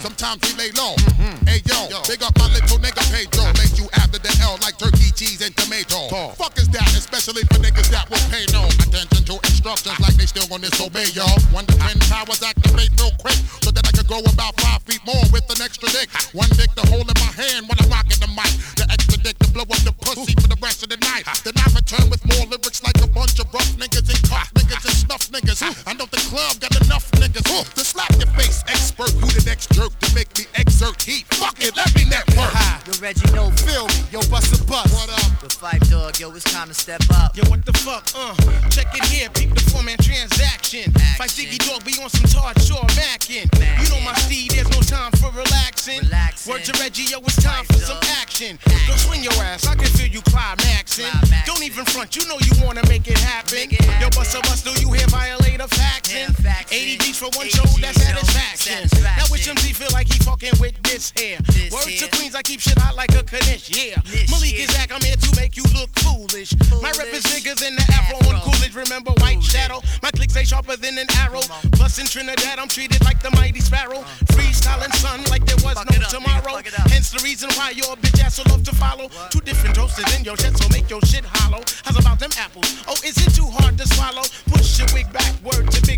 sometimes we lay low. Hey yo, big up my little nigga Pedro. Make you after the L like turkey, cheese, and tomato. Fuck is that, especially for niggas that will pay no attention to instructions like they still gonna disobey y'all. One to ten powers activate real quick so that I can go about five feet more with an extra dick. One dick to hold in my hand when I'm rocking the mic. The extra dick to blow up the pussy for the rest of the night. Then Reggie, no Feel yo, bust a bust. What up? The Phife Dawg, yo, it's time to step up. Yo, what the fuck? Uh, check it here, peep the four man transaction. Phife Diggy Dawg, be on some Todd Shaw mackin'. You know my steed, there's no time for relaxing. Relaxing. Word to Reggie, yo, it's time for some action. Go swing your ass, I can feel you climaxing. Climaxing. Don't even front, you know you wanna make it happen. Make it Yo, bust a bust, do you hear violate? Yeah, faxing. 80 beats for one show, that's satisfaction. satisfaction. Now which MC feel like he fucking with this here? This Word here. to Queens, I keep shit hot like a Kanish, yeah. This Malik is back, I'm here to make you look foolish. My rep is niggas in the afro on Coolidge, remember White. Shadow? My clicks ain't sharper than an arrow. Plus in Trinidad, I'm treated like the mighty sparrow. Uh-huh. Freestyling sun like there was Fuck no up, tomorrow. Hence the reason why your bitch ass so love to follow. Two different toasters in your shit, so make your shit hollow. How's about them apples? Oh, is it too hard to swallow? Push your wig back, word to Big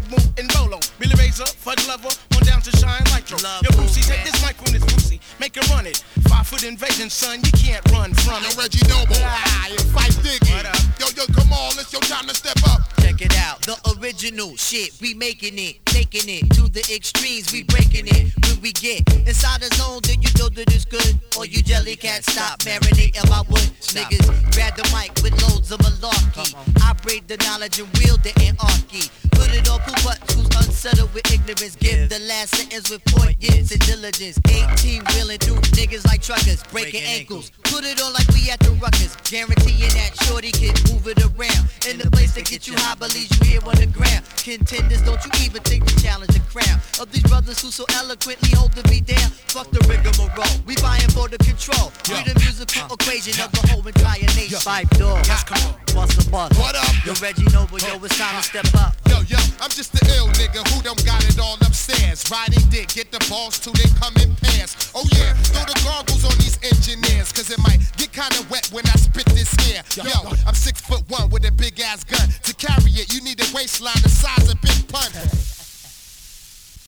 Love Yo, Brucey, Boo, take this mic from this pussy, make it run it. Five foot invasion, son, you can't run from Yo, it. Reggie Noble. Ah, Phife Diggy. What up? Yo, yo, come on, it's your time to step up. Check it out, the original shit, we making it, taking it to the extremes, we breaking it. When we get inside the zone, then you know that it's good. Or you jelly cats stop marinating my wood. Niggas grab the mic with loads of malarkey. I braid the knowledge and wield the anarchy. Put it on poop butts unsettled with ignorance. Give the last sentence with poignance and diligence. 18 wheeling through niggas like truckers, breaking ankles. Put it on like we at the ruckus. Guaranteeing that shorty can move it around. In the place to get you high, believe you here on the ground. Contenders, don't you even think to challenge the crown of these brothers who so eloquently hold the beat down. Fuck the rigmarole. We buying for the control. We the musical equation of the whole entire nation. Phife Dawg. Yes. Bust a bust. What up? Yo, Reggie Noble, yo, it's time to step up. Yo, yo, I'm just the ill nigga who done got it all upstairs. Riding dick, get the balls till they come in pairs. Oh ass gun. To carry it, you need a waistline the size of Big Pun.